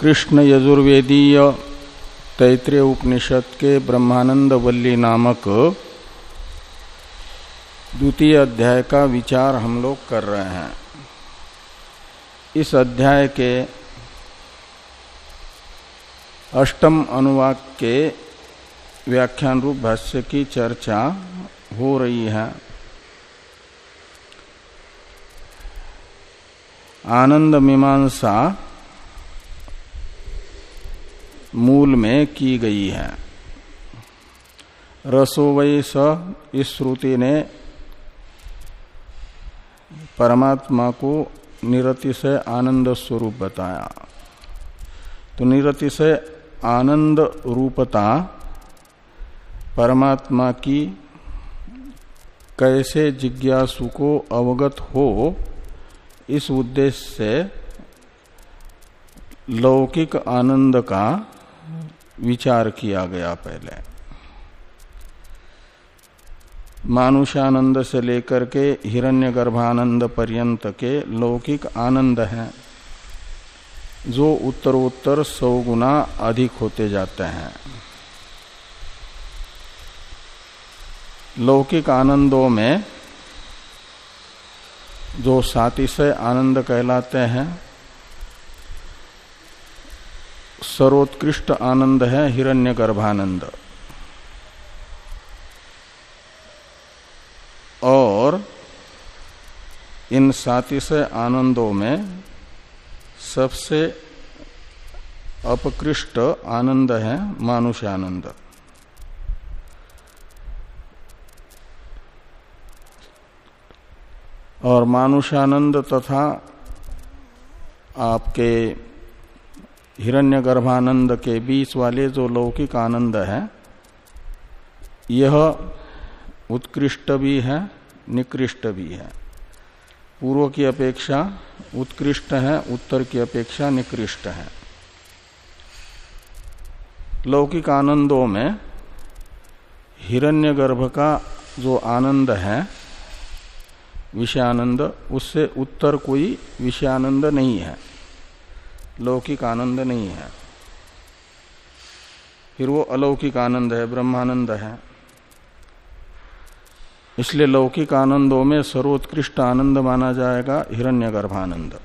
कृष्ण यजुर्वेदीय तैतृय उपनिषद के ब्रह्मानंद वल्ली नामक द्वितीय अध्याय का विचार हम लोग कर रहे हैं। इस अध्याय के अष्टम अनुवाक के व्याख्यान रूप भाष्य की चर्चा हो रही है। आनंद मीमांसा मूल में की गई है। रसोवई स इस श्रुति ने परमात्मा को निरति से आनंद स्वरूप बताया। तो निरति से आनंद रूपता परमात्मा की कैसे जिज्ञासु को अवगत हो, इस उद्देश्य से लौकिक आनंद का विचार किया गया पहले। मानुषानंद से लेकर के हिरण्य गर्भानंद पर्यंत के लौकिक आनंद हैं, जो उत्तरोत्तर सौ गुना अधिक होते जाते हैं। लौकिक आनंदों में जो सातिशय आनंद कहलाते हैं सर्वोत्कृष्ट आनंद है हिरण्य गर्भानंद और इन सातिशय आनंदों में सबसे अपकृष्ट आनंद है मानुष आनंद और मानुषानंद तथा आपके हिरण्यगर्भानंद के बीच वाले जो लौकिक आनंद है, यह उत्कृष्ट भी है, निकृष्ट भी है। पूर्व की अपेक्षा उत्कृष्ट है, उत्तर की अपेक्षा निकृष्ट है। लौकिक आनंदों में हिरण्यगर्भ का जो आनंद है, विषयानंद, उससे उत्तर कोई विषयानंद नहीं है। लौकिक आनंद नहीं है। फिर वो अलौकिक आनंद है, ब्रह्मानंद है। इसलिए लौकिक आनंदों में सर्वोत्कृष्ट आनंद माना जाएगा हिरण्यगर्भानंद।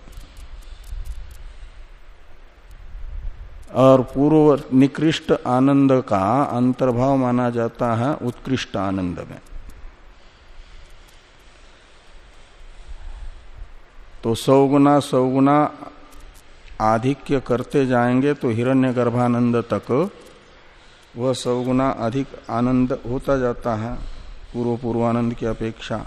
और पूर्व निकृष्ट आनंद का अंतर्भाव माना जाता है उत्कृष्ट आनंद में। तो सौगुना सौगुना आधिक्य करते जाएँगे तो हिरण्य गर्भानंद तक वह सौगुना अधिक आनंद होता जाता है, पूर्व पूर्वानंद की अपेक्षा।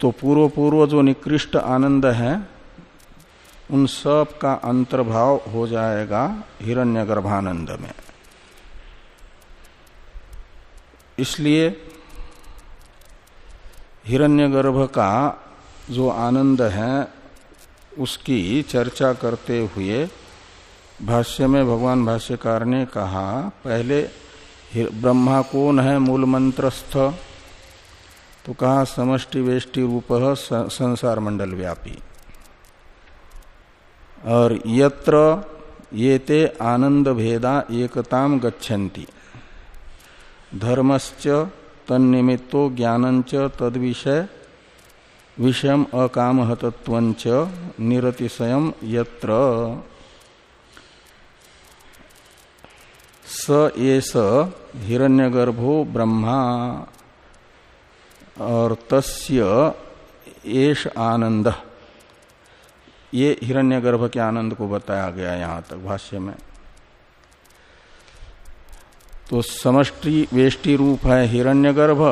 तो पूर्व पूर्व जो निकृष्ट आनंद है, उन सब का अंतर्भाव हो जाएगा हिरण्य गर्भानंद में। इसलिए हिरण्यगर्भ का जो आनंद है उसकी चर्चा करते हुए भाष्य में भगवान भाष्यकार ने कहा, पहले ब्रह्मा कौन है मूल मंत्रस्थ। तो कहा, समष्टि वेष्टि रूप संसार मंडल व्यापी। और यत्र ये ते आनंद भेदा एकताम गच्छन्ति। धर्मश्च तन्निमित्तो ज्ञानंच तद विषय विषयम अकाम तत्वंच निरतिशयम यत्र स एस हिरण्यगर्भो ब्रह्मा और तस्य एष आनंद। ये हिरण्यगर्भ के आनंद को बताया गया यहाँ तक भाष्य में। तो समष्टि वेष्टि रूप है हिरण्यगर्भ।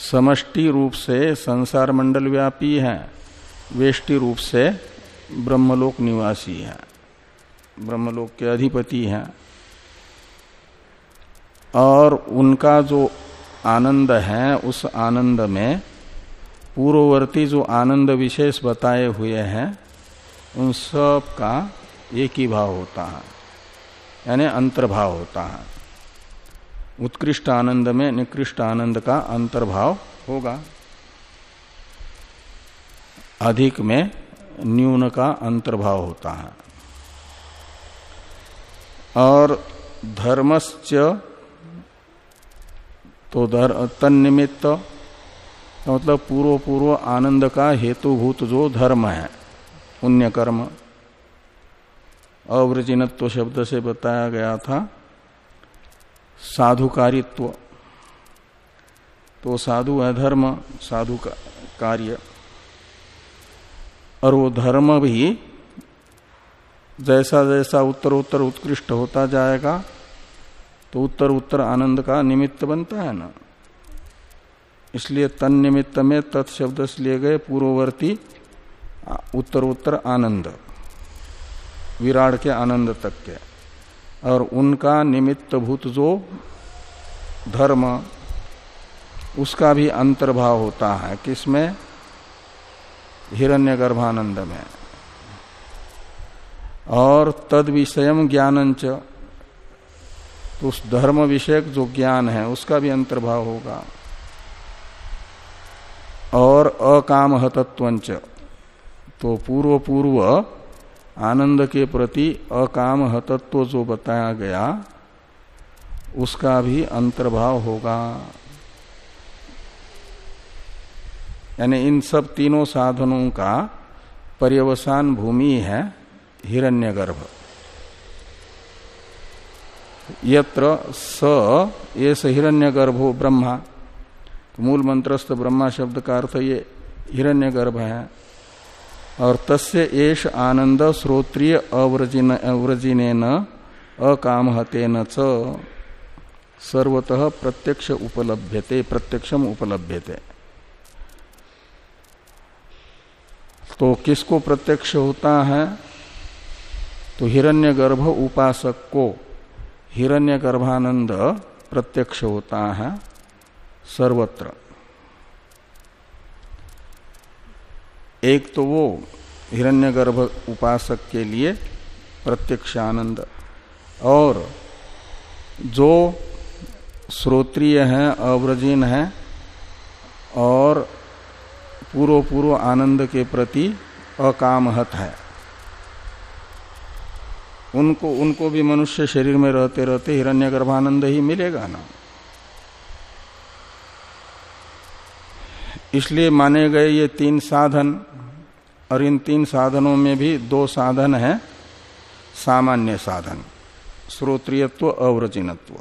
समष्टि रूप से संसार मंडल व्यापी है, वेष्टि रूप से ब्रह्मलोक निवासी है, ब्रह्मलोक के अधिपति हैं। और उनका जो आनंद है, उस आनंद में पूर्ववर्ती जो आनंद विशेष बताए हुए हैं, उन सब का एक ही भाव होता है, यानी अंतर्भाव होता है। उत्कृष्ट आनंद में निकृष्ट आनंद का अंतर्भाव होगा। अधिक में न्यून का अंतर्भाव होता है। और धर्मश्च तो धर, तन्निमित्त मतलब पूर्व पूर्व आनंद का हेतुभूत जो धर्म है पुण्य कर्म अवृजिनत्व शब्द से बताया गया था। साधुकारित्व तो साधु है धर्म, साधु का कार्य। और वो धर्म भी जैसा जैसा उत्तर उत्तर उत्कृष्ट होता जाएगा तो उत्तर उत्तर आनंद का निमित्त बनता है ना। इसलिए तन निमित्त में तत्शब्द से लिए गए पूर्ववर्ती उत्तर उत्तर आनंद, विराट के आनंद तक के। और उनका निमित्त भूत जो धर्म, उसका भी अंतर्भाव होता है, किसमें? हिरण्य गर्भानंद में। और तद विषय ज्ञानंच तो उस धर्म विषयक जो ज्ञान है, उसका भी अंतर्भाव होगा। और अकाम हतत्वंच तो पूर्व पूर्व आनंद के प्रति अकाम हतत्व जो बताया गया, उसका भी अंतर्भाव होगा। यानी इन सब तीनों साधनों का पर्यवसान भूमि है हिरण्यगर्भ। यत्र स ये हिरण्यगर्भो ब्रह्मा। मूल मंत्रस्थ ब्रह्मा शब्द का अर्थ ये हिरण्यगर्भ है। और तस्य एष आनंद श्रोत्रिय अव्रजिन न अकामहतेन च। सर्वतः प्रत्यक्ष उपलभ्यते, प्रत्यक्षम उपलभ्यते। तो किसको प्रत्यक्ष होता है? तो हिरण्यगर्भ उपासक को। हिरण्य गर्भानंद प्रत्यक्ष होता है सर्वत्र। एक तो वो हिरण्यगर्भ उपासक के लिए प्रत्यक्ष आनंद और जो श्रोत्रिय है, अव्रजीन है, और पूर्व पूर्व आनंद के प्रति अकामहत है। उनको उनको भी मनुष्य शरीर में रहते रहते हिरण्य गर्भानंद ही मिलेगा ना। इसलिए माने गए ये तीन साधन और इन तीन साधनों में भी दो साधन है, सामान्य साधन, श्रोत्रियत्व, अव्रजिनत्व।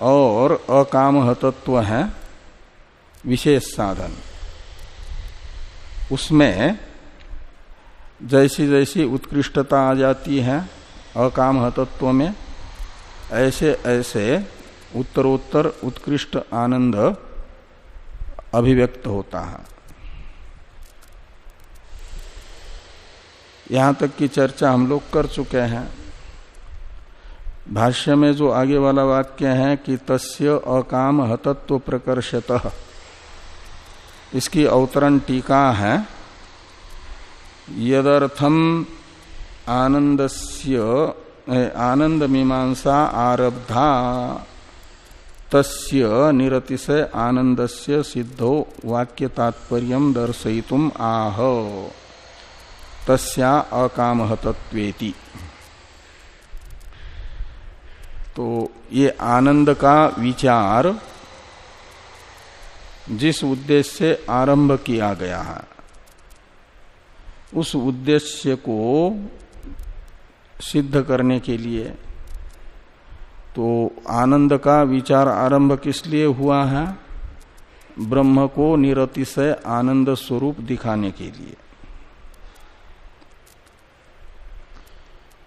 और अकामहतत्व है, विशेष साधन। उसमें जैसी जैसी उत्कृष्टता आ जाती है अकाम तत्व में ऐसे ऐसे उत्तरोत्तर, उत्कृष्ट आनंद अभिव्यक्त होता है। यहाँ तक की चर्चा हम लोग कर चुके हैं। भाष्य में जो आगे वाला वाक्य है कि तस्य अकाम हतत्व प्रकर्षत। इसकी अवतरण टीका है। यदर्थम आनंदस्य आनंद मीमांसा आरब्धा, तस्य निरतिशय आनंदस्य सिद्धो वाक्य तात्पर्य दर्शयितुम आह। तस्या अकामहतत्वेति। तो ये आनंद का विचार जिस उद्देश्य से आरंभ किया गया है, उस उद्देश्य को सिद्ध करने के लिए तो आनंद का विचार आरंभ किस लिए हुआ है? ब्रह्म को निरतिशय आनंद स्वरूप दिखाने के लिए।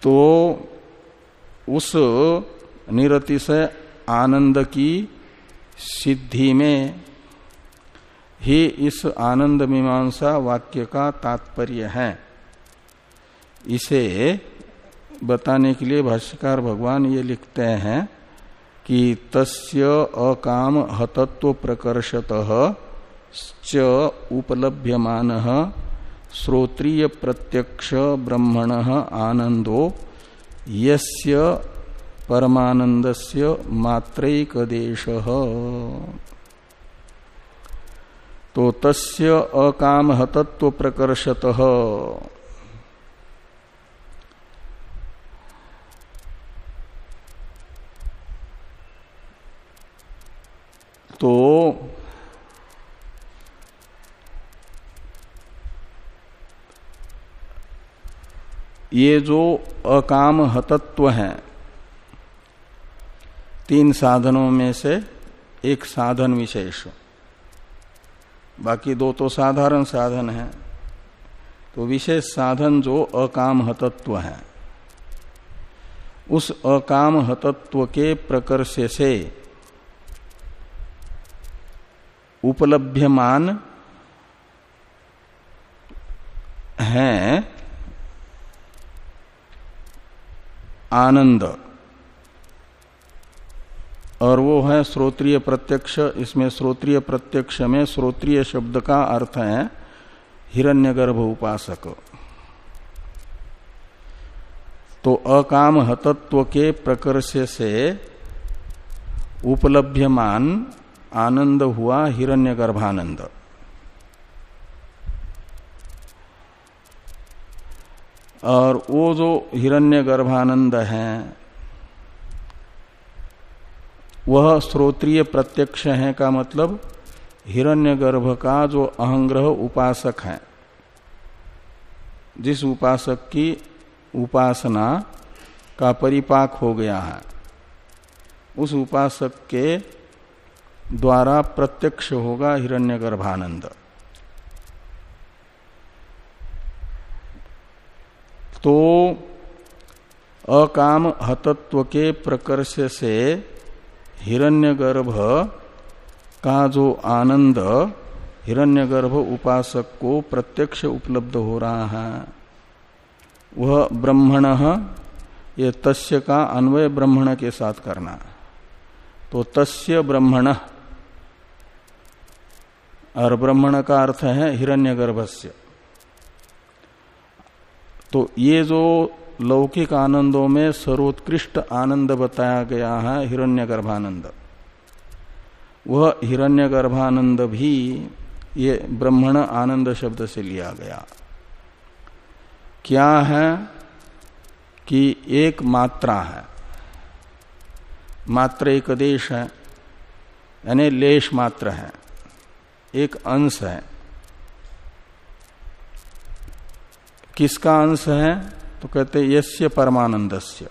तो उस निरतिशय आनंद की सिद्धि में ही इस आनंद मीमांसा वाक्य का तात्पर्य है। इसे बताने के लिए भाष्यकार भगवान ये लिखते हैं कि तस्य अकाम हतत्व प्रकर्षत च उपलभ्यमान श्रोत्रिय प्रत्यक्ष ब्रह्मण आनंदो यस्य परमानंदस्य मात्रैक देश तो तस्य अकाम हतत्व प्रकर्षत तो ये जो अकाम हतत्व है, तीन साधनों में से एक साधन विशेष। बाकी दो तो साधारण साधन है। तो विशेष साधन जो अकाम हतत्व है, उस अकाम हतत्व के प्रकर्ष से उपलभ्यमान हैं आनंद। और वो है श्रोत्रिय प्रत्यक्ष। इसमें श्रोत्रिय प्रत्यक्ष में श्रोत्रिय शब्द का अर्थ है हिरण्यगर्भ उपासक। तो अकाम हतत्व के प्रकर्ष से उपलभ्यमान आनंद हुआ हिरण्यगर्भानंद। और वो जो हिरण्य गर्भानंद है, वह श्रोत्रिय प्रत्यक्ष है का मतलब हिरण्यगर्भ का जो अहंग्रह उपासक है। जिस उपासक की उपासना का परिपाक हो गया है, उस उपासक के द्वारा प्रत्यक्ष होगा हिरण्यगर्भानंद। तो अकाम हतत्व के प्रकर्ष से हिरण्यगर्भ का जो आनंद, हिरण्यगर्भ उपासक को प्रत्यक्ष उपलब्ध हो रहा है। वह ब्रह्मण ये तस्य का अन्वय ब्रह्मण के साथ करना। तो तस्य ब्रह्मण, और ब्रह्मण का अर्थ है हिरण्यगर्भस्य। तो ये जो लौकिक आनंदों में सर्वोत्कृष्ट आनंद बताया गया है, हिरण्यगर्भानंद। वह हिरण्यगर्भानंद भी ये ब्रह्मण आनंद शब्द से लिया गया। क्या है कि एक मात्रा है। मात्र एक देश है, यानी लेश मात्र है। एक अंश है। किसका अंश है? तो कहते यस्य परमानंदस्य।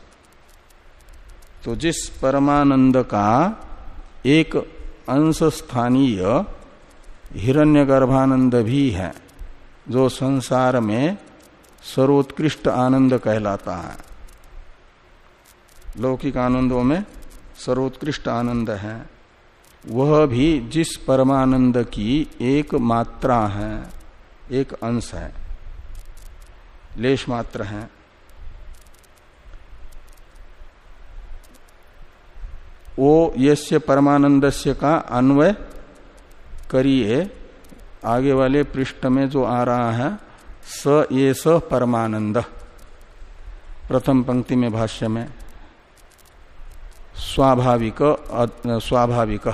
तो जिस परमानंद का एक अंश स्थानीय हिरण्य गर्भानंद भी है, जो संसार में सर्वोत्कृष्ट आनंद कहलाता है। लौकिक आनंदों में सर्वोत्कृष्ट आनंद है। वह भी जिस परमानंद की एक मात्रा है, एक अंश है। लेश मात्र हैं। वो यस्य परमानंदस्य का अन्वय करिए। आगे वाले पृष्ठ में जो आ रहा है, स ये स परमानंद। प्रथम पंक्ति में भाष्य में, स्वाभाविक स्वाभाविक।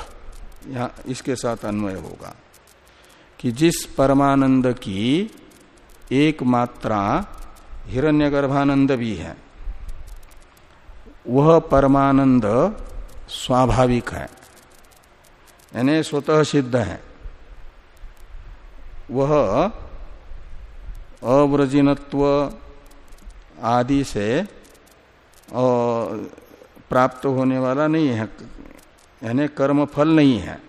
यहाँ इसके साथ अन्वय होगा कि जिस परमानंद की एक मात्रा हिरण्यगर्भानंद भी है। वह परमानंद स्वाभाविक है। यानी स्वतः सिद्ध है। वह अव्रजिनत्व आदि से प्राप्त होने वाला नहीं है। यानी कर्म फल नहीं है।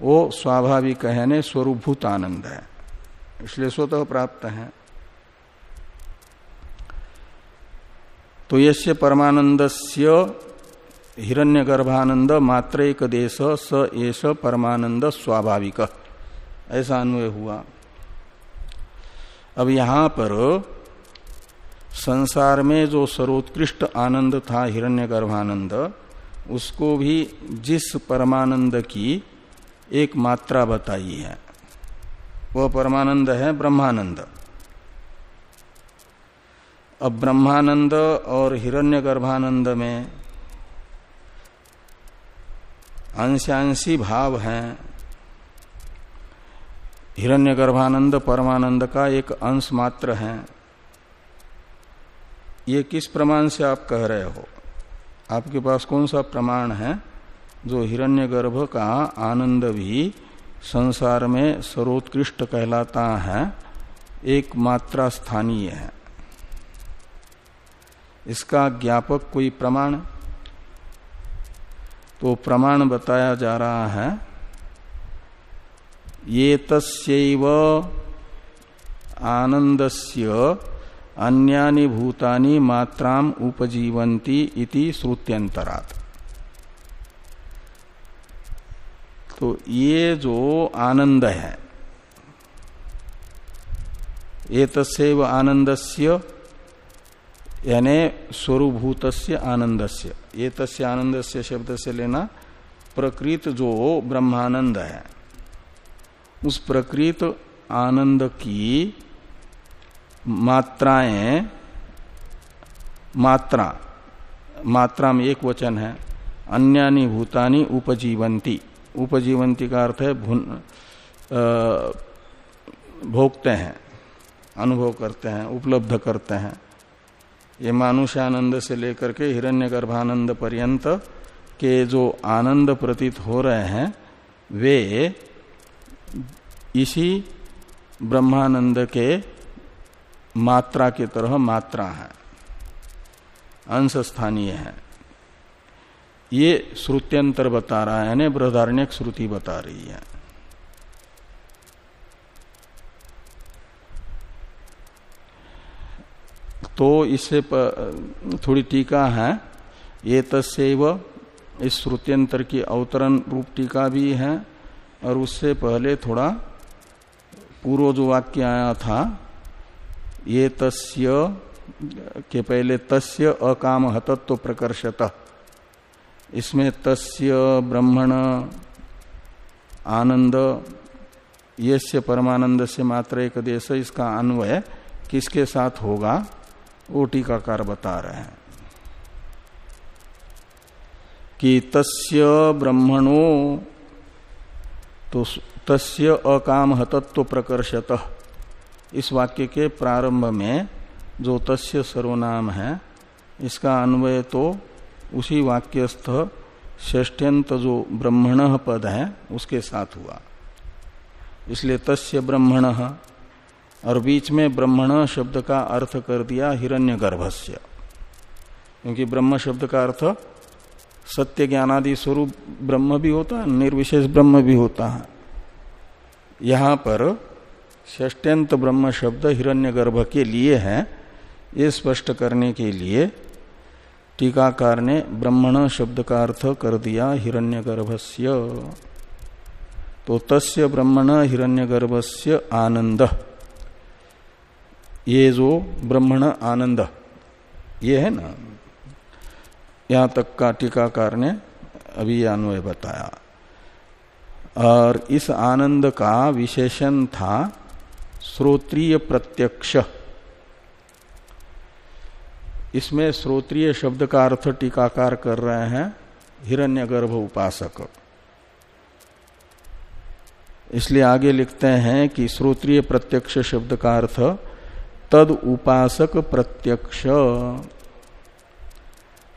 वो स्वाभाविक है ने स्वरूभूत आनंद है। इसलिए स्वतः प्राप्त है। तो यश्य परमानंद हिरण्यगर्भानंद मात्र एक देश स एस परमानंद स्वाभाविक। ऐसा अन्वय हुआ। अब यहाँ पर संसार में जो सर्वोत्कृष्ट आनंद था हिरण्यगर्भानंद, उसको भी जिस परमानंद की एक मात्रा बताई है। वह परमानंद है, ब्रह्मानंद। अब ब्रह्मानंद और हिरण्य गर्भानंद में अंशांशी भाव हैं। हिरण्य गर्भानंद परमानंद का एक अंश मात्र है। ये किस प्रमाण से आप कह रहे हो? आपके पास कौन सा प्रमाण है? जो हिरण्यगर्भ का आनंद भी संसार में सर्वोत्कृष्ट कहलाता है एक मात्रा स्थानीय है। इसका ज्ञापक कोई प्रमाण? तो प्रमाण बताया जा रहा है, ये तस्व आनंदस्य अन्यानि भूतानि मात्राम उपजीवंती इति श्रुत्यंतरात तो ये जो आनंद है ये तस्व आनंदस्य, यानी स्वरूभूत आनंदस्य। ये आनंदस्य शब्द से लेना प्रकृत जो ब्रह्मानंद है, उस प्रकृत आनंद की मात्राएँ, मात्रा मात्रा में एक वचन है, अन्यानी भूतानी उपजीवंती उपजीवंती का अर्थ है, भुन भोगते हैं, अनुभव करते हैं, उपलब्ध करते हैं। ये मानुष्यानंद से लेकर के हिरण्य गर्भानंद पर्यंत के जो आनंद प्रतीत हो रहे हैं, वे इसी ब्रह्मानंद के मात्रा की तरह मात्रा है अंश स्थानीय है। ये श्रुत्यंतर बता रहा है, यानी बृहदारण्यक श्रुति बता रही है। तो इससे थोड़ी टीका है। ये तस्व इस श्रुत्यंतर की अवतरण रूप टीका भी है, और उससे पहले थोड़ा पूर्व जो वाक्य आया था ये तस्य के पहले तस्य अकाम हतत्व प्रकर्षत। इसमें तस्य ब्रह्मण, आनंद यस्य परमानंद से मात्र एक देश इसका अन्वय किसके साथ होगा, वो टीकाकार बता रहे हैं। कि तस्य ब्रह्मणो तो तस्य अकाम हतत्व प्रकर्षत, इस वाक्य के प्रारंभ में जो तस्य सर्वनाम है, इसका अन्वय तो उसी वाक्यस्थ ष्ठ्यंत जो ब्रह्मण पद है, उसके साथ हुआ। इसलिए तस्य ब्रह्मण, और बीच में ब्रह्मण शब्द का अर्थ कर दिया हिरण्य गर्भस्य क्योंकि ब्रह्म शब्द का अर्थ सत्य ज्ञानादि स्वरूप ब्रह्म भी होता है, निर्विशेष ब्रह्म भी होता है। यहाँ पर ष्ट्यंत ब्रह्म शब्द हिरण्यगर्भ के लिए है, ये स्पष्ट करने के लिए टीकाकार ने ब्रह्मण शब्द का अर्थ कर दिया हिरण्य हिरण्यगर्भस्य। तो तस्य ब्रह्मण हिरण्यगर्भस्य आनंद। ये जो ब्रह्मण आनंद, ये है ना? यहाँ तक का टीकाकार ने अभी अन्वय बताया। और इस आनंद का विशेषण था श्रोत्रीय प्रत्यक्ष। इसमें श्रोत्रिय शब्द का अर्थ टीकाकार कर रहे हैं हिरण्यगर्भ उपासक। इसलिए आगे लिखते हैं कि श्रोत्रिय प्रत्यक्ष शब्द का अर्थ, तद उपासक प्रत्यक्ष।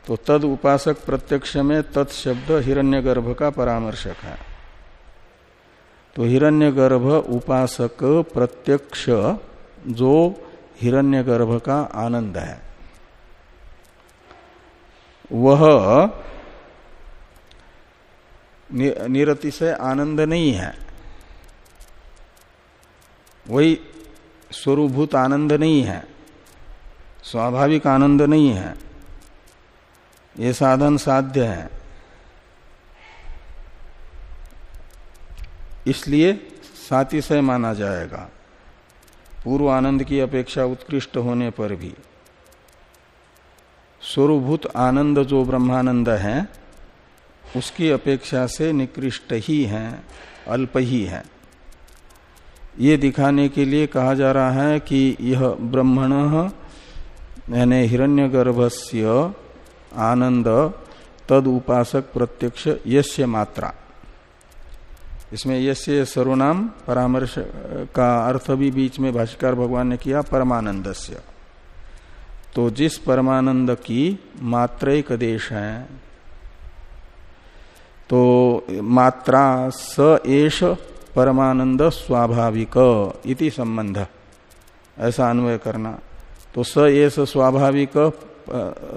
तो तद उपासक प्रत्यक्ष में तत्शब्द हिरण्यगर्भ का परामर्शक है। तो हिरण्यगर्भ उपासक प्रत्यक्ष, जो हिरण्यगर्भ का आनंद है। वह निरति से आनंद नहीं है। वही स्वरूभूत आनंद नहीं है, स्वाभाविक आनंद नहीं है। ये साधन साध्य है। इसलिए सातिशय माना जाएगा। पूर्व आनंद की अपेक्षा उत्कृष्ट होने पर भी। स्वरूभूत आनंद जो ब्रह्मानंद है, उसकी अपेक्षा से निकृष्ट ही है, अल्प ही है। ये दिखाने के लिए कहा जा रहा है कि यह ब्रह्मण, यानी हिरण्यगर्भस्य आनंद तद उपासक प्रत्यक्ष यश्य मात्रा। इसमें यश्य सर्वनाम परामर्श का अर्थ भी बीच में भाष्कर भगवान ने किया परमानंद तो जिस परमानंद की मात्रिक देश है तो मात्रा स एष परमानंद स्वाभाविक इति संबंध। ऐसा अन्वय करना। तो स एस स्वाभाविक,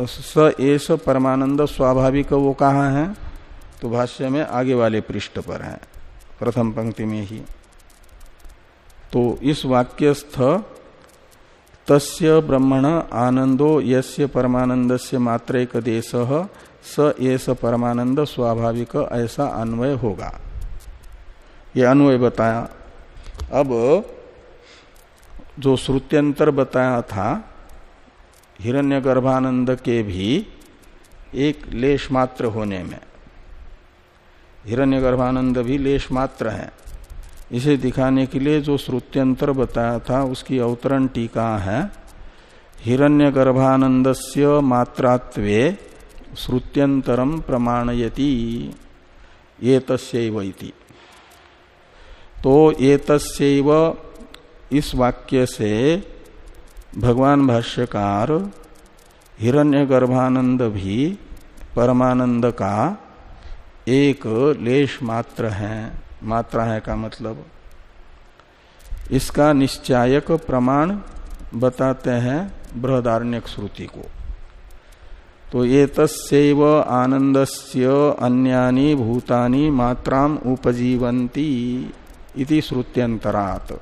स एस परमानंद स्वाभाविक वो कहा है? तो भाष्य में आगे वाले पृष्ठ पर है, प्रथम पंक्ति में ही। तो इस वाक्यस्थ तस्य ब्रह्मण आनंदो यस्य परमानंद से मात्र एक देश स एस परमानंद स्वाभाविक, ऐसा अन्वय होगा। ये अन्वय बताया। अब जो श्रुत्यंतर बताया था हिरण्य गर्भानंद के भी एक लेश मात्र होने में। हिरण्य गर्भानंद भी लेश मात्र है। इसे दिखाने के लिए जो श्रुत्यंतर बताया था, उसकी अवतरण टीका है। हिरण्य गर्भानंद मात्रात्वे श्रुत्यंतरम प्रमाणयति। ये तस्व तो ये तस्व इस वाक्य से भगवान भाष्यकार हिरण्य गर्भानंद भी परमानंद का एक लेश मात्र है। मात्रा है का मतलब। इसका निश्चायक प्रमाण बताते हैं बृहदारण्यक श्रुति को। तो ये तस्व आनंदस्य अन्यानी भूतानी मात्राम उपजीवंती इति श्रुत्यंतरात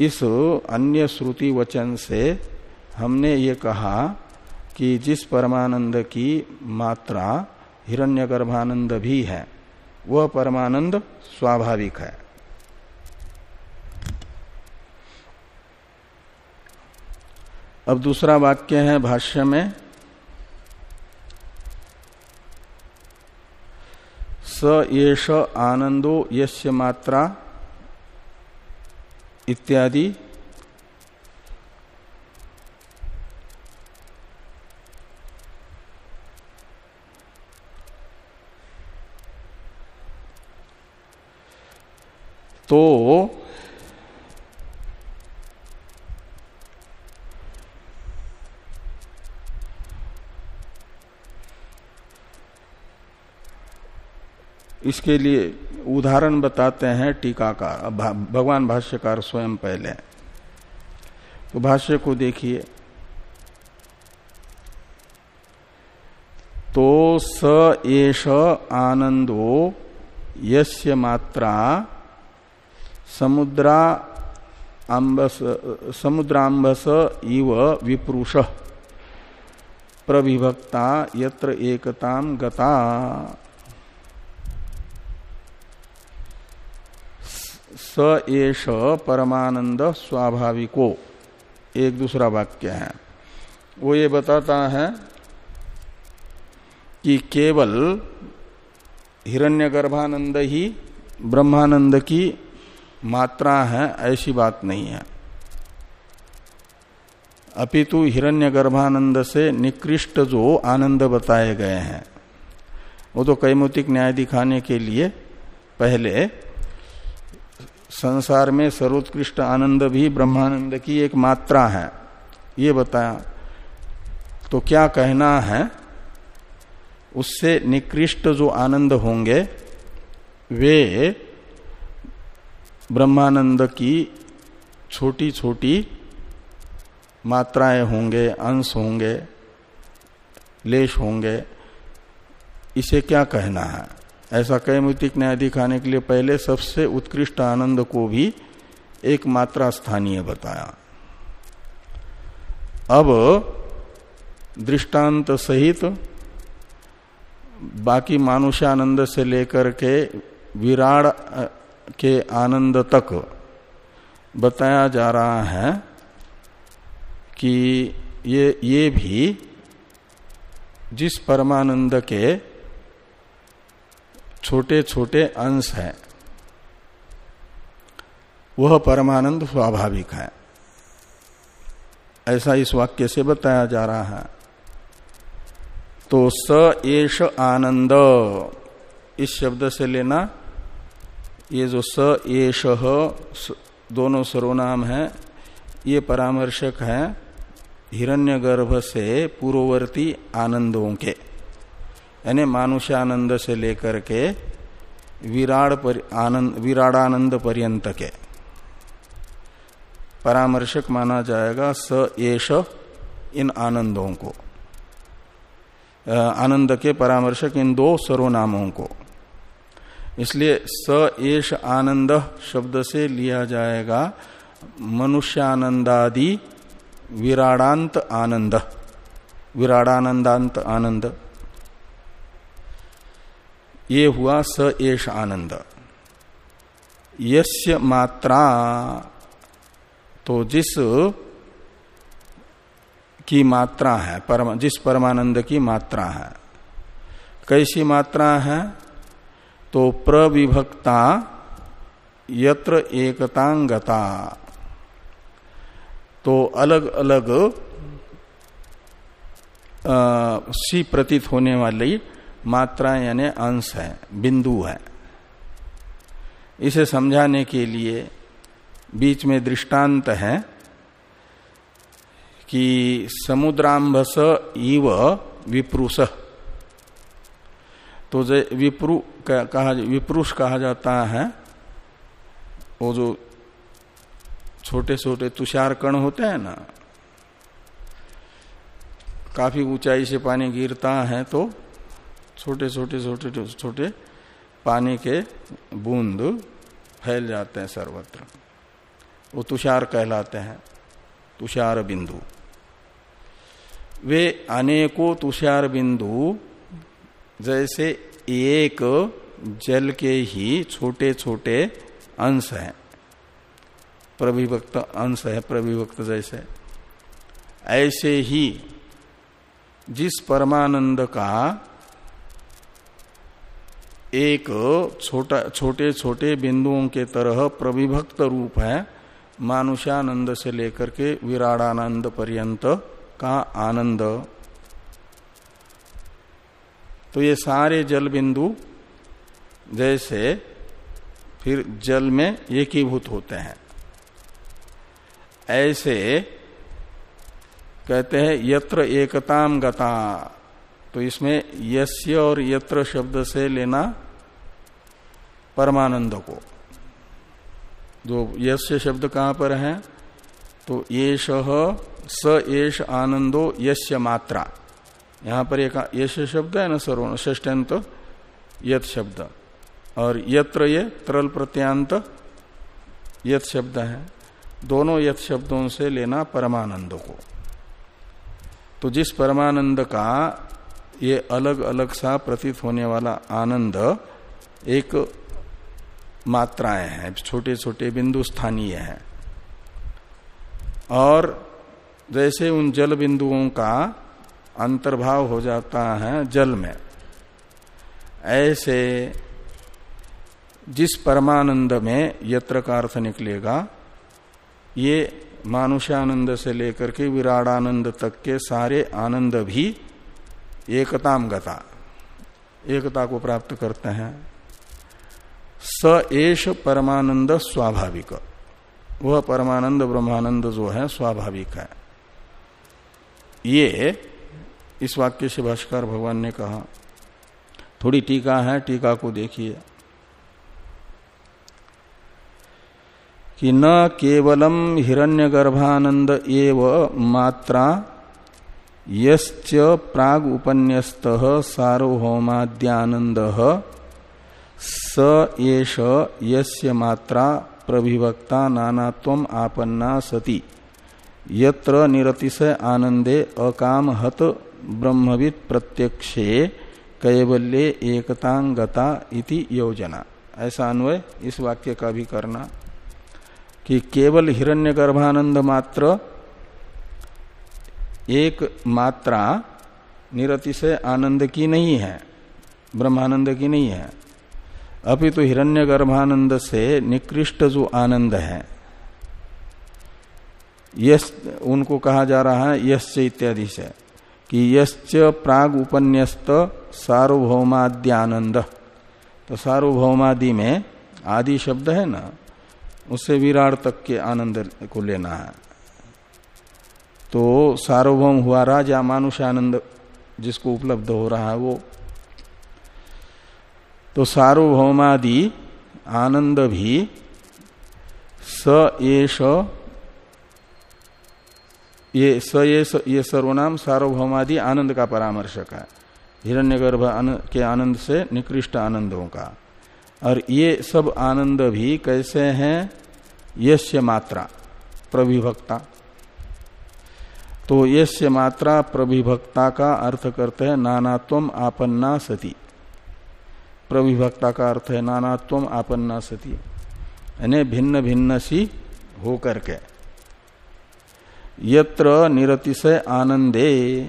इस अन्य श्रुति वचन से हमने ये कहा कि जिस परमानंद की मात्रा हिरण्यगर्भानंद भी है वह परमानंद स्वाभाविक है। अब दूसरा वाक्य है भाष्य में, स येष आनंदो यस्य मात्रा इत्यादि। तो इसके लिए उदाहरण बताते हैं टीकाकार। भगवान भाष्यकार स्वयं पहले तो भाष्य को देखिए। तो स एष आनंदो यस्य मात्रा समुद्रांबस इव विपुष प्रविभक्ता यत्र एकताम गता। स एष परमानंद स्वाभाविको। एक दूसरा वाक्य है। वो ये बताता है कि केवल हिरण्यगर्भानंद ही ब्रह्मानंद की मात्रा है, ऐसी बात नहीं है। अपितु हिरण्यगर्भानंद से निकृष्ट जो आनंद बताए गए हैं। वो तो कैमुतिक न्याय दिखाने के लिए पहले संसार में सर्वोत्कृष्ट आनंद भी ब्रह्मानंद की एक मात्रा है। ये बताया। तो क्या कहना है? उससे निकृष्ट जो आनंद होंगे, वे ब्रह्मानंद की छोटी छोटी मात्राएँ होंगे, अंश होंगे, लेश होंगे। इसे क्या कहना है? ऐसा कैमुतिक न्याय दिखाने के लिए पहले सबसे उत्कृष्ट आनंद को भी एक मात्रा स्थानीय बताया। अब दृष्टांत सहित बाकी मानुष्यानंद से लेकर के विराड के आनंद तक बताया जा रहा है कि ये ये भी जिस परमानंद के छोटे छोटे अंश हैं, वह परमानंद स्वाभाविक है। ऐसा इस वाक्य से बताया जा रहा है। तो स एष आनंद, इस शब्द से लेना ये जो स, ये एष दोनों सर्वनाम है, ये परामर्शक है हिरण्यगर्भ से पूर्ववर्ती आनंदों के, यानी मानुष्यानंद से लेकर के विराड़ पर, आनंद विराड़ानंद पर्यंत के। परामर्शक माना जाएगा स एष इन आनंदों को। आनंद के परामर्शक इन दो सर्वनामों को। इसलिए स एष आनंद शब्द से लिया जाएगा, मनुष्यानंदादि विराडांत आनंद। विराडानंदांत आनंद। ये हुआ स एष आनंद। यस्य मात्रा तो जिस की मात्रा है, परम, जिस परमानंद की मात्रा है। कैसी मात्रा है? तो प्रविभक्ता यत्र एकतांगता। तो अलग अलग आ, सी प्रतीत होने वाली मात्रा यानी अंश है बिंदु है। इसे समझाने के लिए बीच में दृष्टांत है कि समुद्रांबस इव विप्रुष। तो विप्रु कहा विप्रुष कहा जाता है, वो जो छोटे छोटे तुषार कण होते हैं ना, काफ़ी ऊंचाई से पानी गिरता है तो छोटे छोटे छोटे छोटे पानी के बूंद फैल जाते हैं सर्वत्र। वो तुषार कहलाते हैं, तुषार बिंदु। वे अनेकों तुषार बिंदु जैसे एक जल के ही छोटे छोटे अंश हैं। प्रविभक्त अंश है, प्रविभक्त जैसे। ऐसे ही जिस परमानंद का एक छोटा छोटे छोटे बिंदुओं के तरह प्रविभक्त रूप है, मानुषानंद से लेकर के विराड़ानंद पर्यंत का आनंद तो ये सारे जल बिंदु जैसे फिर जल में एकीभूत होते हैं। ऐसे कहते हैं यत्र एकताम गता। तो इसमें यस्य और यत्र शब्द से लेना परमानंद को। जो यस्य शब्द कहाँ पर है? तो ये स एष आनंदो यस्य मात्रा। यहाँ पर एक यश शब्द है ना सर्व ष्टंत यत शब्द। और यत्र ये तरल प्रत्यांत यत शब्द है। दोनों यथ शब्दों से लेना परमानंद को। तो जिस परमानंद का ये अलग अलग सा प्रतीत होने वाला आनंद एक मात्राएँ हैं छोटे छोटे बिंदु स्थानीय हैं। और जैसे उन जल बिंदुओं का अंतर्भाव हो जाता है जल में। ऐसे जिस परमानंद में यत्र का अर्थ निकलेगा, ये मानुष्यानंद से लेकर के विराड़ानंद तक के सारे आनंद भी एकताम गता एकता को प्राप्त करते हैं। स एष परमानंद स्वाभाविक। वह परमानंद ब्रह्मानंद जो है, स्वाभाविक है। ये इस वाक्य से भाष्कर भगवान ने कहा, थोड़ी टीका है, टीका को देखिए। कि न केवलम हिरण्यगर्भानंद एव मात्रा, यश्च प्राग उपन्यस्त सार्वभौमाद्यानंद स एष यस्य मात्रा प्रभिवक्ता नानात्व आपन्ना सती, यत्र निरतिशय आनंदे अकाम हत ब्रह्मविद प्रत्यक्षे कैवल्ये एकतांगता इति योजना। ऐसा अन्वय इस वाक्य का भी करना। कि केवल हिरण्यगर्भानंद मात्र, एक मात्रा निरतिशय आनंद की नहीं है, ब्रह्मानंद की नहीं है। अभी तो हिरण्य गर्भानंद से निकृष्ट जो आनंद है यश उनको कहा जा रहा है यश से इत्यादि से। कि यश्च प्राग उपन्यस्त सार्वभौमाद्यानंद। तो सार्वभौमादि में आदि शब्द है ना, उससे विराट तक के आनंद को लेना है। तो सार्वभौम हुआ राजा मानुष आनंद जिसको उपलब्ध हो रहा है वो। तो सार्वभौमादि आनंद भी स एष ये स ये स, ये सर्वनाम सार्वभौमादि आनंद का परामर्शक है। हिरण्यगर्भ के आनंद से निकृष्ट आनंदों का। और ये सब आनंद भी कैसे हैं? यश्य मात्रा प्रविभक्ता। तो यश्य मात्रा प्रविभक्ता का अर्थ करते हैं नानात्व आपन्ना सती। प्रविभक्ता का अर्थ है नानात्व आपन्ना सती। यानी भिन्न भिन्न सी होकर के। यत्र निरतिशय आनंदे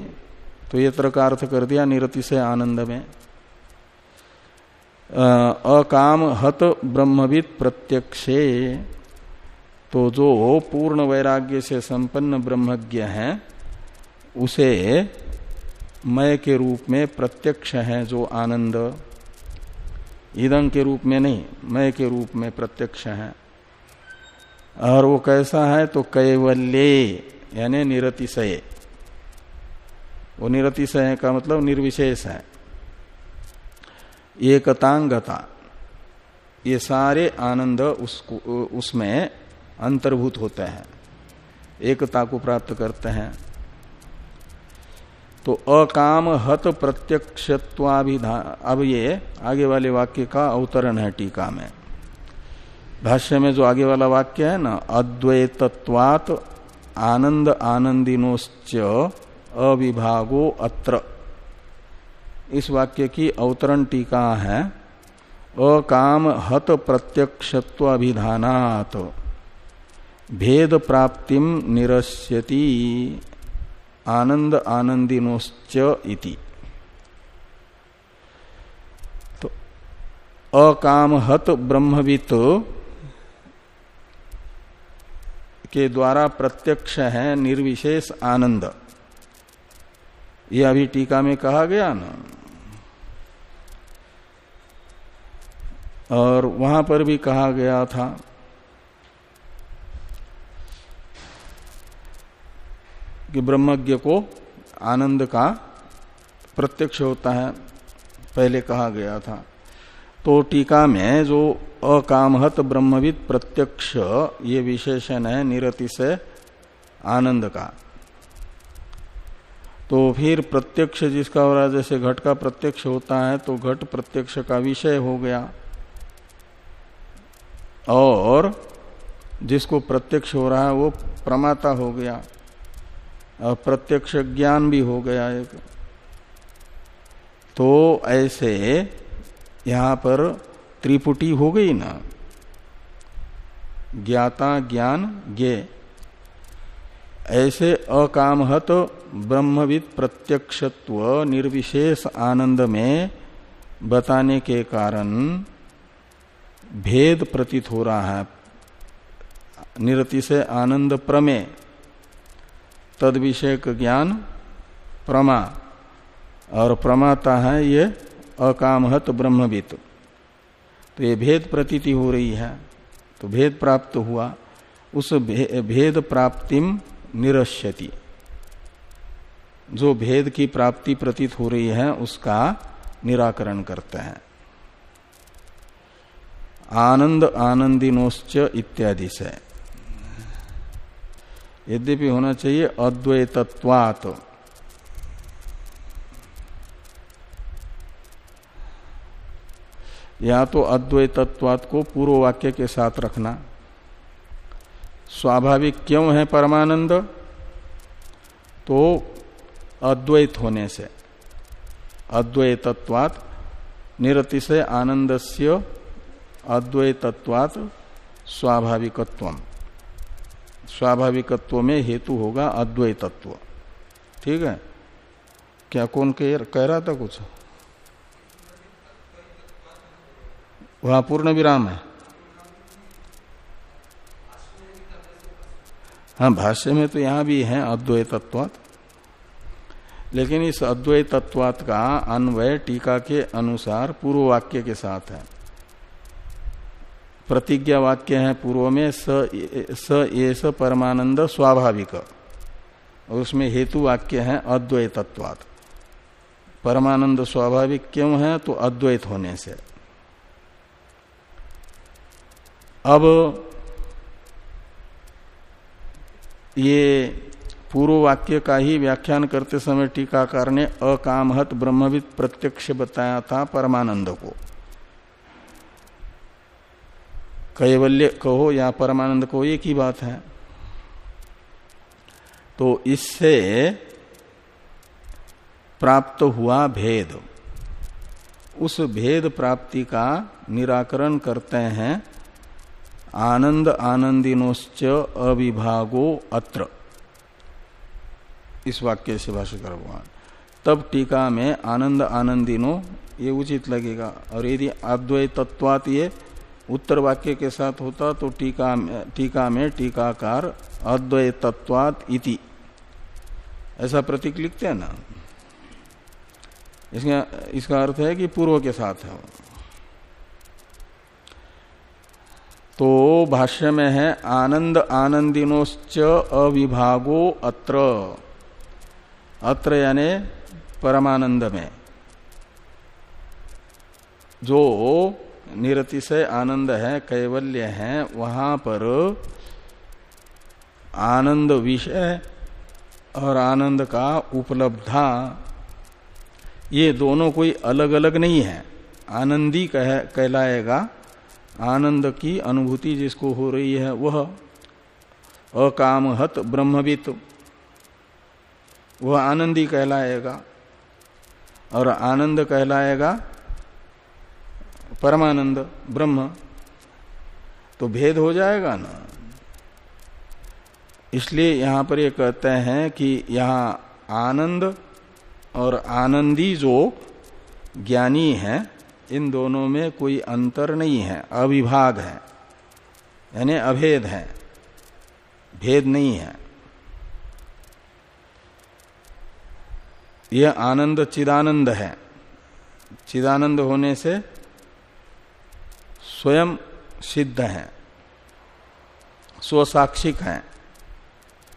तो यत्र का अर्थ कर दिया, निरतिशय आनंद में। अकाम हत ब्रह्मविद प्रत्यक्षे। तो जो पूर्ण वैराग्य से संपन्न ब्रह्मज्ञ है, उसे मय के रूप में प्रत्यक्ष है जो आनंद। ईदंग के रूप में नहीं, मय के रूप में प्रत्यक्ष है। और वो कैसा है? तो कैवल्य। यानी निरतिशय वो निरतिशय का मतलब निर्विशेष है। एकतांगता। ये सारे आनंद उसको, उसमें अंतर्भूत होते हैं। एकता को प्राप्त करते हैं। तो अकाम हत प्रत्यक्षत्वाभिधान अब ये आगे वाले वाक्य का अवतरण है टीका में। भाष्य में जो आगे वाला वाक्य है ना, अद्वैतत्वात आनंद आनंदिनोश्च अविभागो अत्र। इस वाक्य की अवतरण टीका है, अकाम हत प्रत्यक्षत्वाभिधानात। भेद प्राप्तिम निरस्यति, आनंद आनंदिनोश्च इति। तो अकामहत ब्रह्मवित के द्वारा प्रत्यक्ष है निर्विशेष आनंद। ये अभी टीका में कहा गया ना। और वहाँ पर भी कहा गया था, कि ब्रह्मज्ञ को आनंद का प्रत्यक्ष होता है, पहले कहा गया था। तो टीका में जो अकामहत ब्रह्मविद प्रत्यक्ष, ये विशेषण है निरति से आनंद का। तो फिर प्रत्यक्ष जिसका हो रहा जैसे घट का प्रत्यक्ष होता है तो घट प्रत्यक्ष का विषय हो गया। और जिसको प्रत्यक्ष हो रहा है, वो प्रमाता हो गया। और प्रत्यक्ष ज्ञान भी हो गया एक। तो ऐसे यहाँ पर त्रिपुटी हो गई ना। ज्ञाता ज्ञान ज्ञे। ऐसे अकामहत ब्रह्मविद प्रत्यक्षत्व निर्विशेष आनंद में बताने के कारण भेद प्रतीत हो रहा है। निरति से आनंद प्रमे। तद विषयक ज्ञान प्रमा। और प्रमाता है ये अकामहत ब्रह्मविद तो ये भेद प्रतीति हो रही है तो भेद प्राप्त हुआ, उस भेद प्राप्तिम निरश्यति जो भेद की प्राप्ति प्रतीत हो रही है, उसका निराकरण करते हैं। आनंद आनंदिनोश्च इत्यादि से यद्यपि होना चाहिए, अद्वैतत्वात। या तो अद्वैतत्वात को पूर्व वाक्य के साथ रखना। स्वाभाविक क्यों है परमानंद? तो अद्वैत होने से। अद्वैतत्वात निरतिशय आनंदस्य अद्वैतत्वात स्वाभाविकत्व स्वाभाविकत्व में हेतु होगा अद्वैतत्व। ठीक है? क्या कौन कह रहा था कुछ? वहाँ पूर्ण विराम है। हाँ भाष्य में तो यहाँ भी है अद्वैतत्व लेकिन इस अद्वैत तत्वात का अन्वय टीका के अनुसार पूर्व वाक्य के साथ है। प्रतिज्ञा वाक्य है पूर्व में, स स ये स परमानंद स्वाभाविक। और उसमें हेतु वाक्य है अद्वैत तत्वात परमानंद स्वाभाविक क्यों है? तो अद्वैत होने से। अब ये पूर्व वाक्य का ही व्याख्यान करते समय टीकाकार ने अकामहत ब्रह्मविद प्रत्यक्ष बताया था परमानंद को। कैवल्य कहो या परमानंद को, एक ही बात है। तो इससे प्राप्त हुआ भेद। उस भेद प्राप्ति का निराकरण करते हैं आनंद आनंदिनोश्च अविभागो अत्र। इस वाक्य से भाष्यकर भगवान, तब टीका में आनंद आनंदिनो, ये उचित लगेगा। और यदि अद्वैत तत्वात ये उत्तर वाक्य के साथ होता तो टीका में टीका में टीकाकार अद्वैत तत्वात इति। ऐसा प्रतीक लिखते हैं ना? इसका इसका अर्थ है कि पूर्व के साथ है तो भाष्य में है आनंद आनंदिनोश्च अविभागो अत्र। अत्र यानी परमानंद में जो निरतिशय आनंद है, कैवल्य है, वहाँ पर आनंद विषय और आनंद का उपलब्धा, ये दोनों कोई अलग अलग नहीं है। आनंदी कह, कहलाएगा आनंद की अनुभूति जिसको हो रही है, वह अकामहत ब्रह्मवित। वह आनंदी कहलाएगा और आनंद कहलाएगा परमानंद, ब्रह्म। तो भेद हो जाएगा ना? इसलिए यहाँ पर ये कहते हैं कि यहाँ आनंद और आनंदी जो ज्ञानी है इन दोनों में कोई अंतर नहीं है अविभाग है यानी अभेद है भेद नहीं है। यह आनंद चिदानंद है। चिदानंद होने से स्वयं सिद्ध है स्वसाक्षिक है।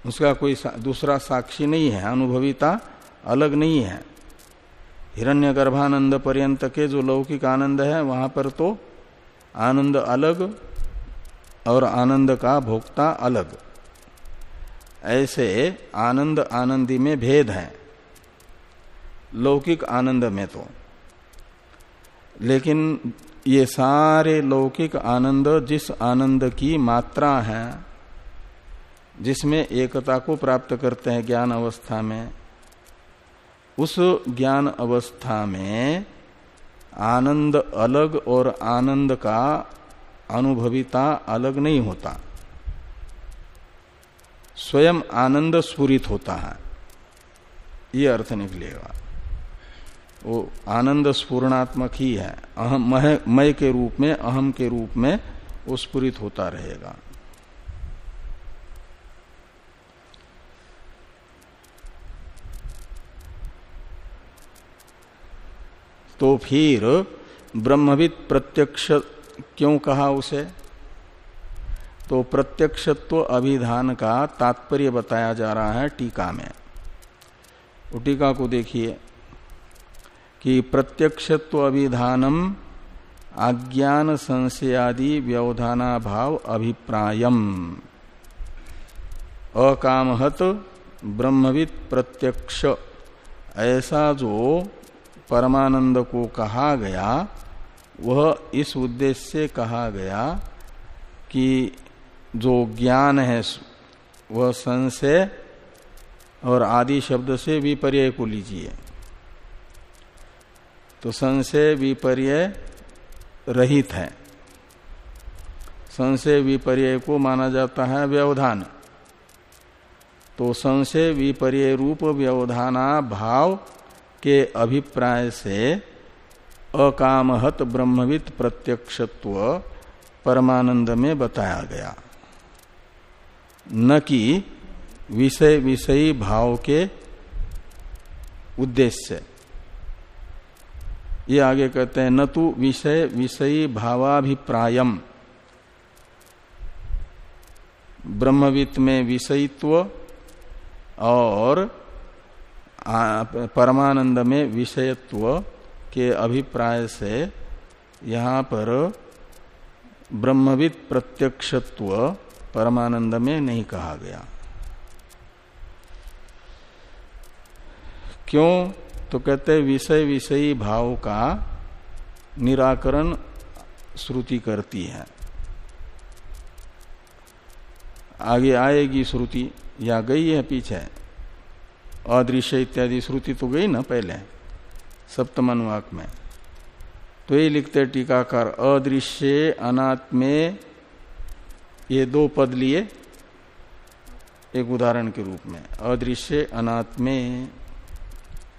उसका कोई सा, दूसरा साक्षी नहीं है अनुभविता अलग नहीं है। हिरण्य गर्भानंद पर्यंत के जो लौकिक आनंद है, वहाँ पर तो आनंद अलग और आनंद का भोक्ता अलग। ऐसे आनंद आनंदी में भेद है, लौकिक आनंद में तो। लेकिन ये सारे लौकिक आनंद जिस आनंद की मात्रा है, जिसमें एकता को प्राप्त करते हैं ज्ञान अवस्था में उस ज्ञान अवस्था में आनंद अलग और आनंद का अनुभविता अलग नहीं होता। स्वयं आनंद स्फुरित होता है। ये अर्थ निकलेगा। वो आनंद स्पूर्णात्मक ही है। अहम मय, के रूप में अहम के रूप में वो स्फुरित होता रहेगा। तो फिर ब्रह्मविद प्रत्यक्ष क्यों कहा उसे? तो प्रत्यक्षत्व अभिधान का तात्पर्य बताया जा रहा है टीका में। टीका को देखिए कि प्रत्यक्षत्व अभिधानम आज्ञान संशयादि व्यवधाना भाव अभिप्रायम। अकामहत ब्रह्मविद प्रत्यक्ष। ऐसा जो परमानंद को कहा गया, वह इस उद्देश्य से कहा गया कि जो ज्ञान है, वह संशय और आदि शब्द से विपर्य को लीजिए। तो संशय विपर्य रहित है। संशय विपर्य को माना जाता है व्यवधान। तो संशय विपर्य रूप व्यवधाना भाव के अभिप्राय से अकामहत ब्रह्मविद प्रत्यक्षत्व परमानंद में बताया गया। न कि विषय विषयी भाव के उद्देश्य। ये आगे कहते हैं, न तो विषय विषयी भावाभिप्रायम। ब्रह्मवित में विषयित्व और परमानंद में विषयत्व के अभिप्राय से यहाँ पर ब्रह्मविद प्रत्यक्षत्व परमानंद में नहीं कहा गया। क्यों? तो कहते विषय विषयी भाव का निराकरण श्रुति करती है। आगे आएगी श्रुति, या गई है पीछे? अदृश्य इत्यादि श्रुति तो गई ना पहले सप्तमनुवाक में। तो ये लिखते टीकाकार, अदृश्य अनात्मे, ये दो पद लिए एक उदाहरण के रूप में। अदृश्य अनात्मे,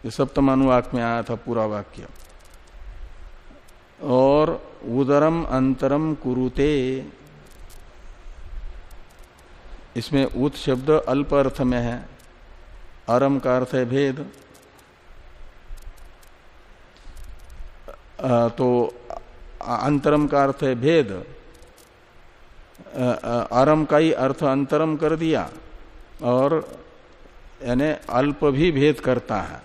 ये सप्तमानुवाक में आया था पूरा वाक्य। और उदरम अंतरम कुरुते, इसमें उत शब्द अल्प अर्थ में है। अरम का अर्थ है भेद। तो अंतरम का अर्थ है भेद। अरम का ही अर्थ अंतरम कर दिया और यानी अल्प भी भेद करता है।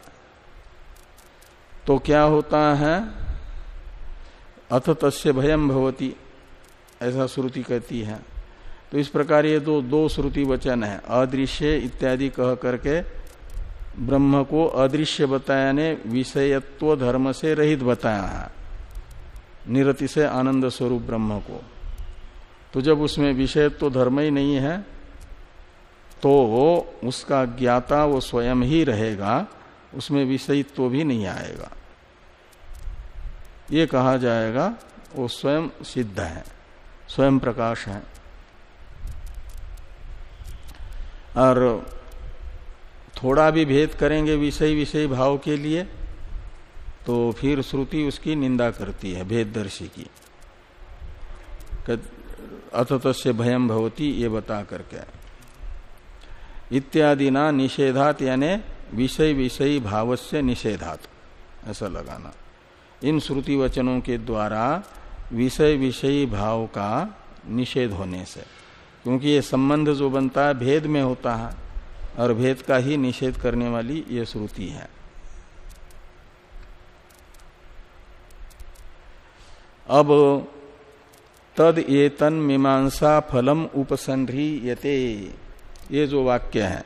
तो क्या होता है? अथ तस्य भयम भवती, ऐसा श्रुति कहती है। तो इस प्रकार ये दो दो श्रुति वचन है, अदृश्य इत्यादि कह करके ब्रह्म को अदृश्य बताया ने विषयत्व धर्म से रहित बताया है। निरति से आनंद स्वरूप ब्रह्म को। तो जब उसमें विषयत्व धर्म ही नहीं है तो वो उसका ज्ञाता, वो स्वयं ही रहेगा, उसमें विषयित्व भी नहीं आएगा। ये कहा जाएगा, वो स्वयं सिद्ध है, स्वयं प्रकाश है। और थोड़ा भी भेद करेंगे विषय विषय भाव के लिए तो फिर श्रुति उसकी निंदा करती है, भेददर्शी की। से भयम भवती ये बता करके। इत्यादि ना निषेधात यानी विषय विषयी भाव से निषेधात, ऐसा लगाना। इन श्रुति वचनों के द्वारा विषय विषयी भाव का निषेध होने से, क्योंकि ये संबंध जो बनता है, भेद में होता है। और भेद का ही निषेध करने वाली ये श्रुति है। अब तद ये तन मीमांसा फलम उपसंह्रियते ये जो वाक्य है,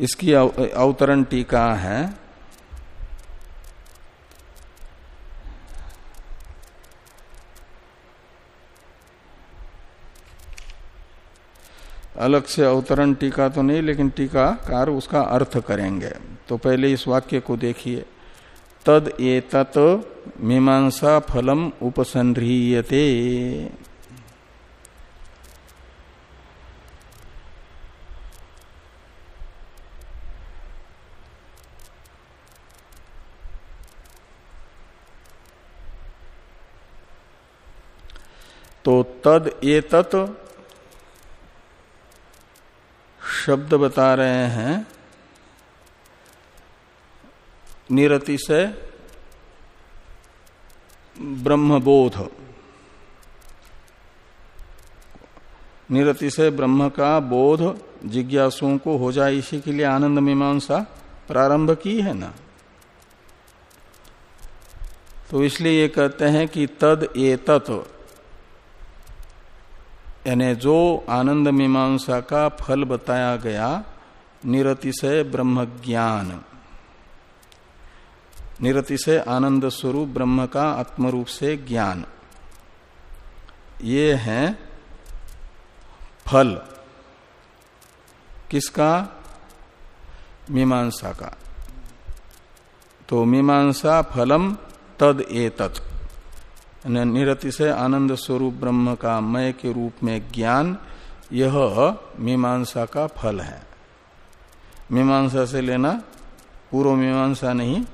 इसकी अवतरण टीका है। अलग से अवतरण टीका तो नहीं, लेकिन टीकाकार उसका अर्थ करेंगे। तो पहले इस वाक्य को देखिए। तद एतत मीमांसा फलम उपसंह्रियते। तो तद एतत शब्द बता रहे हैं, निरति से ब्रह्मबोध। निरति से ब्रह्म का बोध जिज्ञासुओं को हो जाए, इसी के लिए आनंद मीमांसा प्रारंभ की है ना। तो इसलिए ये कहते हैं कि तद एतत। यानी जो आनंद मीमांसा का फल बताया गया, निरतिशय ब्रह्म ज्ञान निरतिशय आनंद स्वरूप ब्रह्म का आत्मरूप से ज्ञान। ये है फल। किसका? मीमांसा का। तो मीमांसा फलम तद एतत्। निरति से आनंद स्वरूप ब्रह्म का मय के रूप में ज्ञान, यह मीमांसा का फल है। मीमांसा से लेना पूर्व मीमांसा नहीं,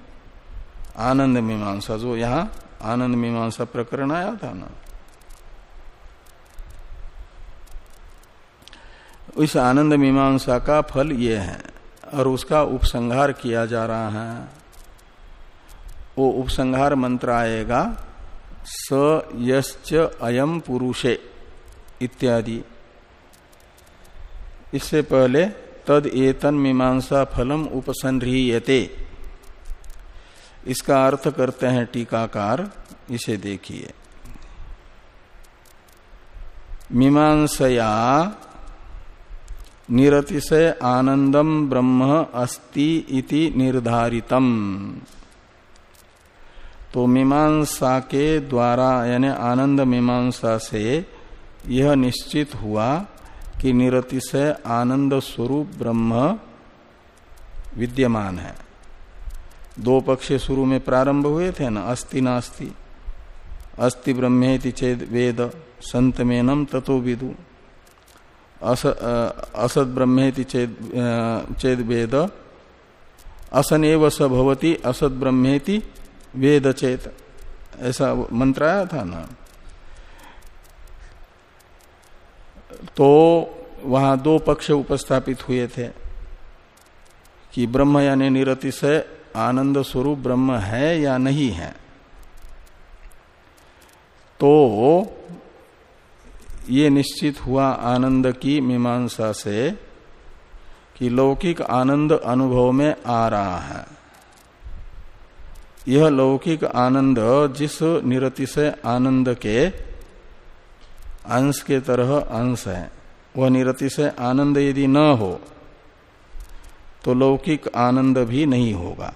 आनंद मीमांसा, जो यहाँ आनंद मीमांसा प्रकरण आया था ना। इस आनंद मीमांसा का फल ये है, और उसका उपसंहार किया जा रहा है। वो उपसंहार मंत्र आएगा स यश्च अयम पुरुषे इत्यादि। इससे पहले तद एतन मीमांसा फलम उपसंह्रियते। इसका अर्थ करते हैं टीकाकार, इसे देखिए। मीमांसया निरतिशय आनंदम ब्रह्म अस्ति इति निर्धारितम। तो मीमांसा के द्वारा यानी आनंद मीमांसा से यह निश्चित हुआ कि निरतिशय आनंद स्वरूप ब्रह्म विद्यमान है। दो पक्ष शुरू में प्रारंभ हुए थे ना अस्ति नास्ति। अस्ति ब्रह्मेति चेद वेद संत मेनम ततो विदु। अस, असद ब्रह्मेति चेद चेद वेद। असनेव स भवती असद ब्रह्मेति वेद चेत ऐसा मंत्र आया था ना। तो वहाँ दो पक्ष उपस्थापित हुए थे कि ब्रह्म यानी निरतिशय आनंद स्वरूप ब्रह्म है या नहीं है। तो ये निश्चित हुआ आनंद की मीमांसा से कि लौकिक आनंद अनुभव में आ रहा है। यह लौकिक आनंद जिस निरति से आनंद के अंश के तरह अंश है, वह निरति से आनंद यदि न हो तो लौकिक आनंद भी नहीं होगा।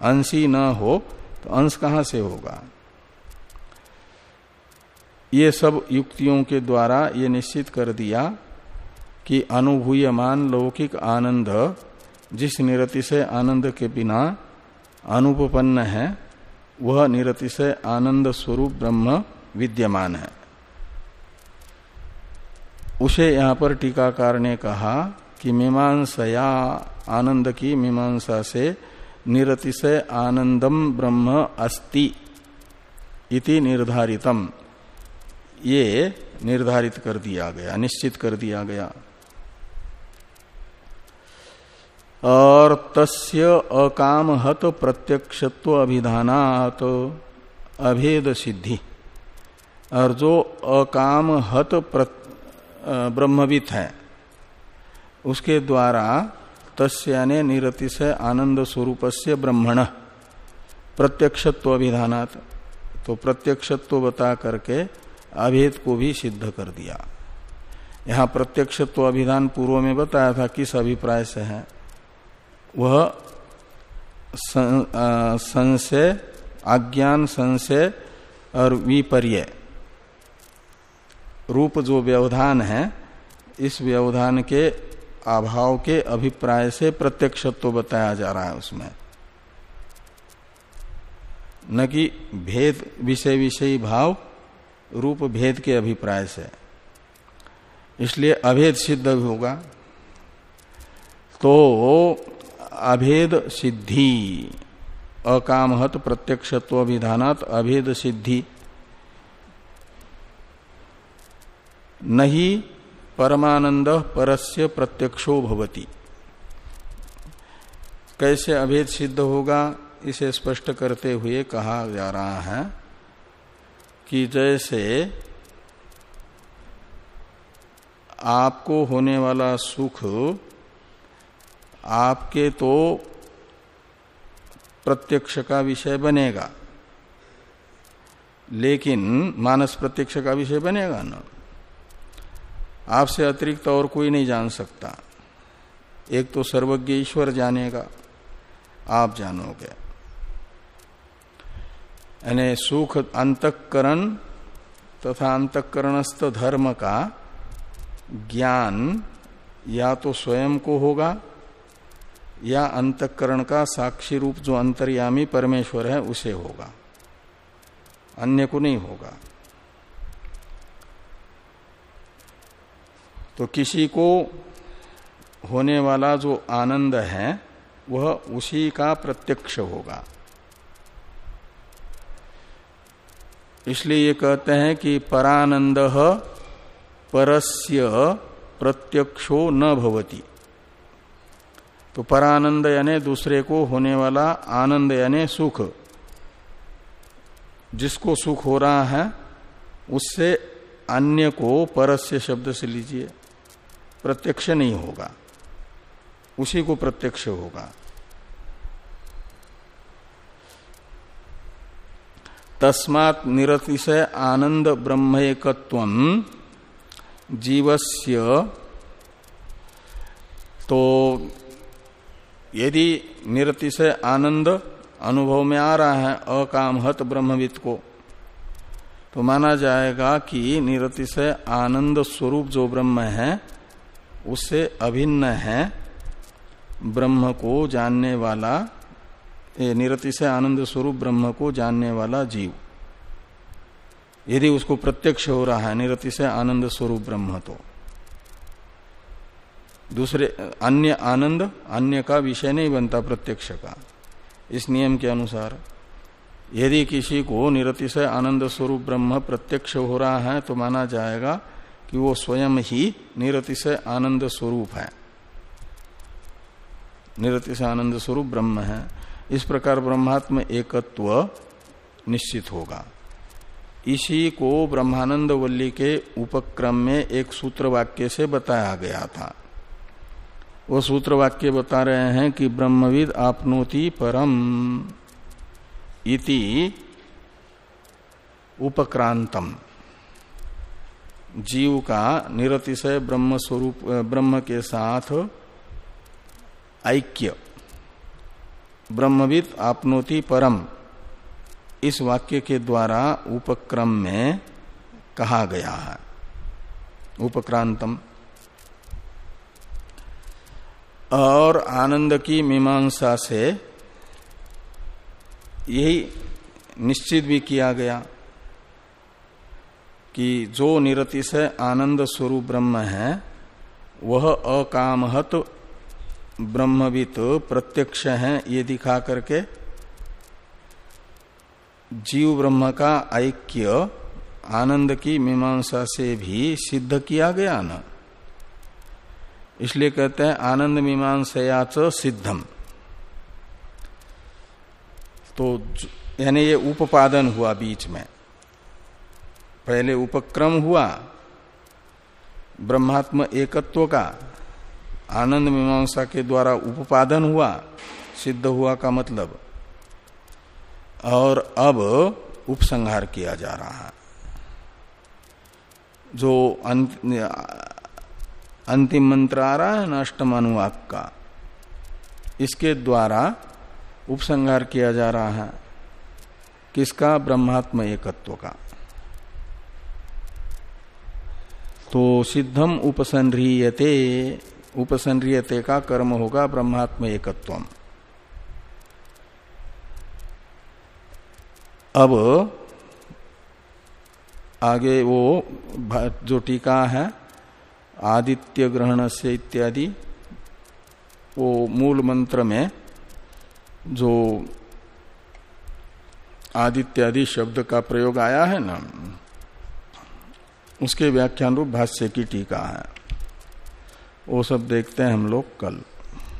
अंशी न हो तो अंश कहाँ से होगा? ये सब युक्तियों के द्वारा ये निश्चित कर दिया कि अनुभूयमान लौकिक आनंद जिस निरति से आनंद के बिना अनुपन्न है, वह निरतिशय आनंद स्वरूप ब्रह्म विद्यमान है। उसे यहाँ पर टीकाकार ने कहा कि मीमांसया, आनंद की मीमांसा से निरतिशय आनंदम ब्रह्म अस्ति इति निर्धारितम। ये निर्धारित कर दिया गया, निश्चित कर दिया गया। और तस्य अकामहत प्रत्यक्षत्व अभिधानात। अभेद सिद्धि। और जो अकाम हत ब्रह्मवित है, उसके द्वारा तस्याने निरतिशय आनंद स्वरूप से ब्रह्मण, प्रत्यक्षत्व अभिधानात। तो प्रत्यक्षत्व बता करके अभेद को भी सिद्ध कर दिया। यहाँ प्रत्यक्षत्व अभिधान पूर्व में बताया था किस अभिप्राय से है। वह संशय, अज्ञान संशय और विपर्य। रूप जो व्यवधान है, इस व्यवधान के अभाव के अभिप्राय से प्रत्यक्षत्व बताया जा रहा है उसमें। न कि भेद, विषय, विषयी भाव, रूप भेद के अभिप्राय से। इसलिए अभेद सिद्ध होगा। तो अभेद सिद्धि, अकामहत प्रत्यक्षत्व विधानात अभेद सिद्धि। नहीं परमानंद परस्य प्रत्यक्षो भवति। कैसे अभेद सिद्ध होगा, इसे स्पष्ट करते हुए कहा जा रहा है कि जैसे आपको होने वाला सुख आपके तो प्रत्यक्ष का विषय बनेगा। लेकिन मानस प्रत्यक्ष का विषय बनेगा ना। आपसे अतिरिक्त और कोई नहीं जान सकता। एक तो सर्वज्ञ ईश्वर जानेगा, आप जानोगे। यानी सुख अंतकरण तथा अंतकरणस्थ धर्म का ज्ञान या तो स्वयं को होगा या अंतकरण का साक्षी रूप जो अंतर्यामी परमेश्वर है, उसे होगा। अन्य को नहीं होगा। तो किसी को होने वाला जो आनंद है, वह उसी का प्रत्यक्ष होगा। इसलिए ये कहते हैं कि परानंद परस्य प्रत्यक्षो न भवती। तो परानंद यानी दूसरे को होने वाला आनंद यानी सुख। जिसको सुख हो रहा है, उससे अन्य को परस्य शब्द से लीजिए। प्रत्यक्ष नहीं होगा। उसी को प्रत्यक्ष होगा। तस्मात निरतिशय आनंद ब्रह्मकत्व जीवस्य। तो यदि निरति से आनंद अनुभव में आ रहा है, अकामहत ब्रह्मविद को तो माना जाएगा कि निरति से आनंद स्वरूप जो ब्रह्म है, उससे अभिन्न है ब्रह्म को जानने वाला निरति से आनंद स्वरूप ब्रह्म को जानने वाला जीव। यदि उसको प्रत्यक्ष हो रहा है, निरति से आनंद स्वरूप ब्रह्म तो। दूसरे, अन्य, आनंद, अन्य का विषय नहीं बनता प्रत्यक्ष का। इस नियम के अनुसार, यदि किसी को निरतिशय आनंद स्वरूप ब्रह्म प्रत्यक्ष हो रहा है तो माना जाएगा कि वो स्वयं ही निरतिशय आनंद स्वरूप है। निरतिशय आनंद स्वरूप ब्रह्म है। इस प्रकार ब्रह्मात्म एकत्व निश्चित होगा। इसी को ब्रह्मानंद वल्ली के उपक्रम में एक सूत्र वाक्य से बताया गया था। वो सूत्र वाक्य बता रहे हैं कि ब्रह्मविद आपनोति परम। इति उपक्रांतम। जीव का निरतिशय ब्रह्म स्वरूप ब्रह्म के साथ ऐक्य। ब्रह्मविद आपनोति परम। इस वाक्य के द्वारा उपक्रम में कहा गया है। उपक्रांतम। और आनंद की मीमांसा से यही निश्चित भी किया गया कि जो निरतिशय आनंद स्वरूप ब्रह्म है, वह अकामहत ब्रह्मवित प्रत्यक्ष है, ये दिखा करके जीव ब्रह्म का ऐक्य आनंद की मीमांसा से भी सिद्ध किया गया ना। इसलिए कहते हैं, आनंद मीमांसयाच सिद्धम। तो यानी ये उपादन हुआ बीच में। पहले उपक्रम हुआ, ब्रह्मात्म एकत्व का, आनंद मीमांसा के द्वारा उपादन हुआ, सिद्ध हुआ का मतलब। और अब उपसंहार किया जा रहा है। जो अंतिम मंत्र आ रहा है अष्टम अनुवाक का इसके द्वारा उपसंहार किया जा रहा है। किसका? ब्रह्मात्म एकत्व का। तो सिद्धम उपसंह्रियते उपसंह्रियते का कर्म होगा ब्रह्मात्म एकत्व अब आगे वो जो टीका है आदित्य ग्रहण से इत्यादि, वो मूल मंत्र में जो आदित्यादि शब्द का प्रयोग आया है ना, उसके व्याख्यान रूप भाष्य की टीका है। वो सब देखते हैं हम लोग कल।